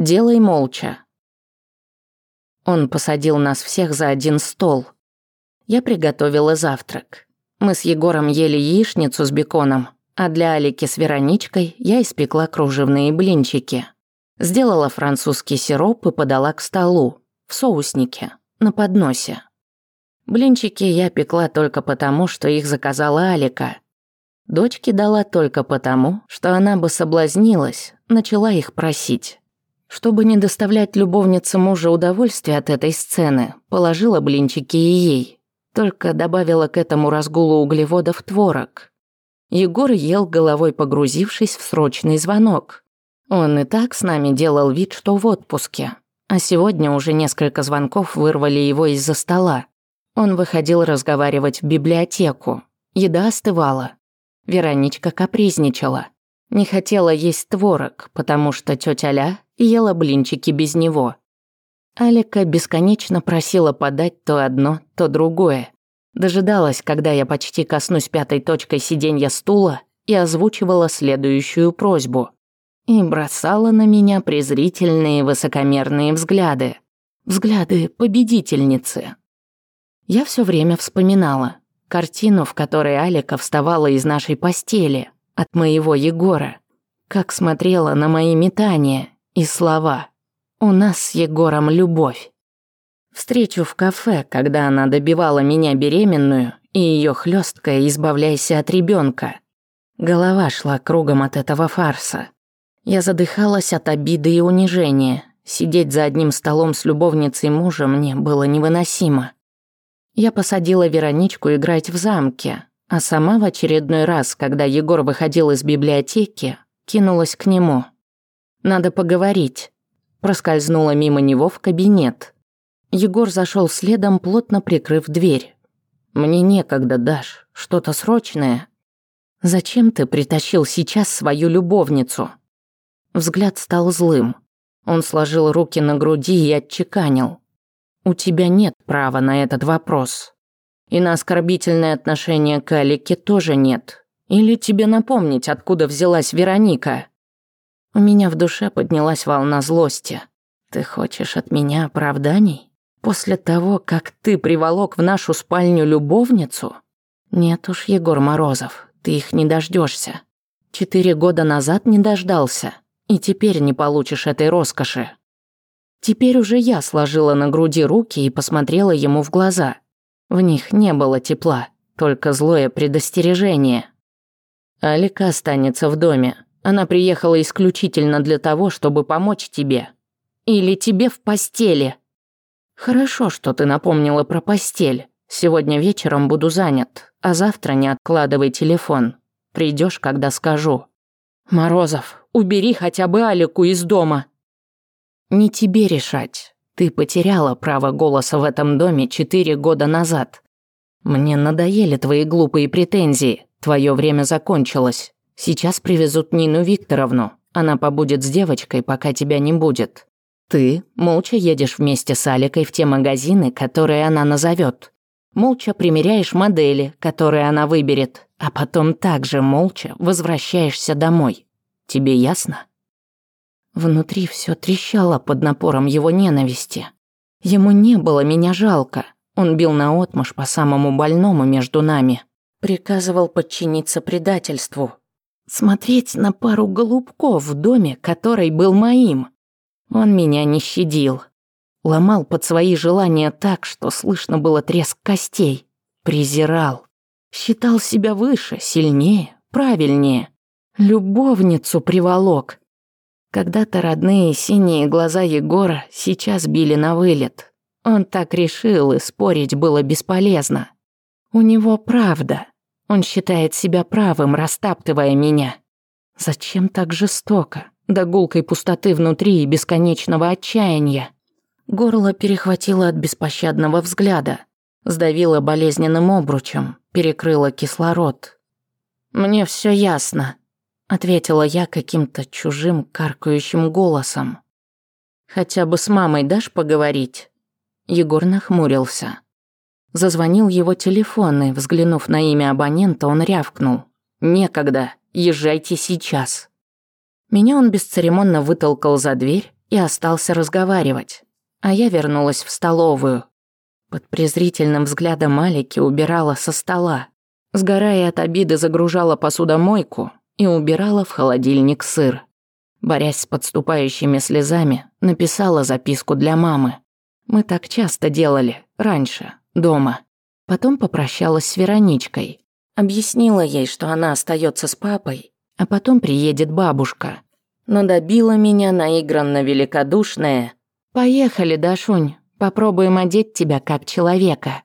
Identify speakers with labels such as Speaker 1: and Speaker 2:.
Speaker 1: Делай молча». Он посадил нас всех за один стол. Я приготовила завтрак. Мы с Егором ели яичницу с беконом, а для Алики с Вероничкой я испекла кружевные блинчики. Сделала французский сироп и подала к столу, в соуснике, на подносе. Блинчики я пекла только потому, что их заказала Алика. Дочке дала только потому, что она бы соблазнилась, начала их просить. Чтобы не доставлять любовнице мужа удовольствия от этой сцены, положила блинчики и ей, только добавила к этому разгулу углеводов творог. Егор ел головой, погрузившись в срочный звонок. Он и так с нами делал вид, что в отпуске. А сегодня уже несколько звонков вырвали его из-за стола. Он выходил разговаривать в библиотеку. Еда остывала. Вероничка капризничала. Не хотела есть творог, потому что тетя Ля ела блинчики без него. Алика бесконечно просила подать то одно, то другое. Дожидалась, когда я почти коснусь пятой точкой сиденья стула и озвучивала следующую просьбу. И бросала на меня презрительные высокомерные взгляды. Взгляды победительницы. Я все время вспоминала картину, в которой Алика вставала из нашей постели – от моего Егора. Как смотрела на мои метания и слова. «У нас с Егором любовь». Встречу в кафе, когда она добивала меня беременную и ее хлесткая «Избавляйся от ребенка. Голова шла кругом от этого фарса. Я задыхалась от обиды и унижения. Сидеть за одним столом с любовницей мужа мне было невыносимо. Я посадила Вероничку играть в замке, а сама в очередной раз, когда Егор выходил из библиотеки, кинулась к нему. «Надо поговорить». Проскользнула мимо него в кабинет. Егор зашел следом, плотно прикрыв дверь. «Мне некогда, Даш, что-то срочное». «Зачем ты притащил сейчас свою любовницу?» Взгляд стал злым. Он сложил руки на груди и отчеканил. «У тебя нет права на этот вопрос». И на оскорбительное отношение к Алике тоже нет. Или тебе напомнить, откуда взялась Вероника? У меня в душе поднялась волна злости. Ты хочешь от меня оправданий? После того, как ты приволок в нашу спальню любовницу? Нет уж, Егор Морозов, ты их не дождешься. Четыре года назад не дождался, и теперь не получишь этой роскоши. Теперь уже я сложила на груди руки и посмотрела ему в глаза – в них не было тепла, только злое предостережение. Алика останется в доме. Она приехала исключительно для того, чтобы помочь тебе. Или тебе в постели. Хорошо, что ты напомнила про постель. Сегодня вечером буду занят, а завтра не откладывай телефон. Придешь, когда скажу. Морозов, убери хотя бы Алику из дома. Не тебе решать. Ты потеряла право голоса в этом доме четыре года назад. Мне надоели твои глупые претензии. Твое время закончилось. Сейчас привезут Нину Викторовну. Она побудет с девочкой, пока тебя не будет. Ты молча едешь вместе с Аликой в те магазины, которые она назовет. Молча примеряешь модели, которые она выберет, а потом также молча возвращаешься домой. Тебе ясно? Внутри все трещало под напором его ненависти. Ему не было меня жалко. Он бил на отмаш по самому больному между нами. Приказывал подчиниться предательству. Смотреть на пару голубков в доме, который был моим. Он меня не щадил. Ломал под свои желания так, что слышно было треск костей. Презирал. Считал себя выше, сильнее, правильнее. Любовницу приволок. Когда-то родные синие глаза Егора сейчас били на вылет. Он так решил, и спорить было бесполезно. У него правда. Он считает себя правым, растаптывая меня. Зачем так жестоко? До гулкой пустоты внутри и бесконечного отчаяния. Горло перехватило от беспощадного взгляда. Сдавило болезненным обручем, перекрыло кислород. «Мне все ясно», ответила я каким-то чужим каркающим голосом. Хотя бы с мамой дашь поговорить? Егор нахмурился. Зазвонил его телефон, и, взглянув на имя абонента, он рявкнул: "Некогда, езжайте сейчас". Меня он бесцеремонно вытолкал за дверь и остался разговаривать, а я вернулась в столовую. Под презрительным взглядом Алики убирала со стола, сгорая от обиды загружала посудомойку, и убирала в холодильник сыр. Борясь с подступающими слезами, написала записку для мамы. Мы так часто делали, раньше, дома. Потом попрощалась с Вероничкой. Объяснила ей, что она остается с папой, а потом приедет бабушка. Но добила меня наигранно великодушная. «Поехали, Дашунь, попробуем одеть тебя как человека».